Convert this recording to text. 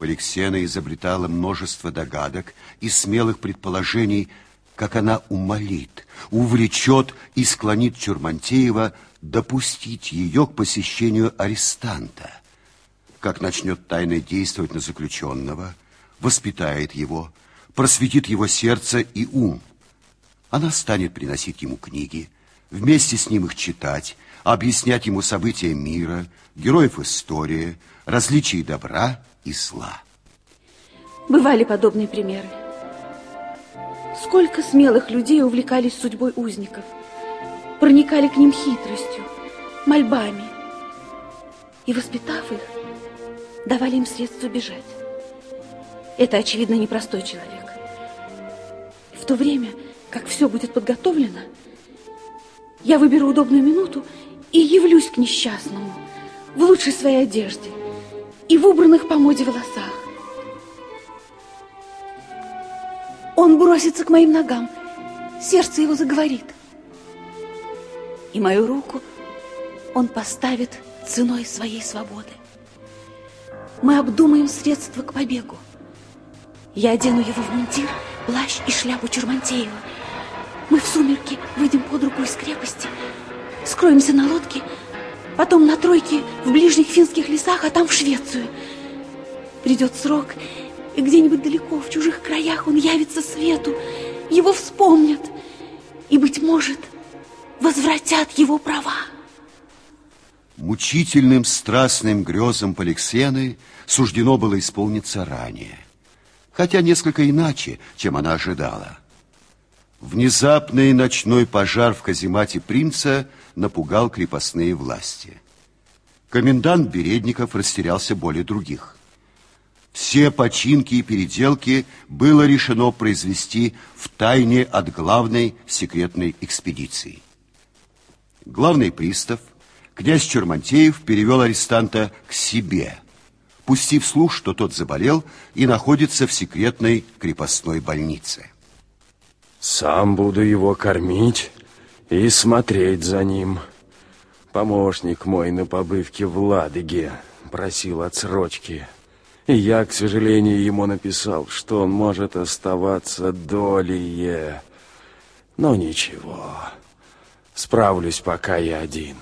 Алексена изобретала множество догадок и смелых предположений, как она умолит, увлечет и склонит Чурмантеева допустить ее к посещению арестанта, как начнет тайно действовать на заключенного, воспитает его, просветит его сердце и ум. Она станет приносить ему книги, вместе с ним их читать, объяснять ему события мира, героев истории, различий добра и зла. Бывали подобные примеры. Сколько смелых людей увлекались судьбой узников, проникали к ним хитростью, мольбами и, воспитав их, давали им средства бежать. Это, очевидно, непростой человек. В то время, как все будет подготовлено, я выберу удобную минуту и явлюсь к несчастному в лучшей своей одежде и в убранных по моде волосах. Он бросится к моим ногам, сердце его заговорит. И мою руку он поставит ценой своей свободы. Мы обдумаем средства к побегу. Я одену его в мундир, плащ и шляпу Чурмантеева. Мы в сумерки выйдем под руку из крепости, скроемся на лодке, потом на тройке в ближних финских лесах, а там в Швецию. Придет срок, и где-нибудь далеко, в чужих краях он явится свету, его вспомнят, и, быть может, возвратят его права. Мучительным страстным грезам Поликсены суждено было исполниться ранее, хотя несколько иначе, чем она ожидала. Внезапный ночной пожар в каземате принца напугал крепостные власти. Комендант Бередников растерялся более других. Все починки и переделки было решено произвести в тайне от главной секретной экспедиции. Главный пристав, князь Чермантеев, перевел арестанта к себе, пустив слух, что тот заболел и находится в секретной крепостной больнице. Сам буду его кормить и смотреть за ним. Помощник мой на побывке в Ладыге просил отсрочки. И я, к сожалению, ему написал, что он может оставаться долее. Но ничего, справлюсь пока я один.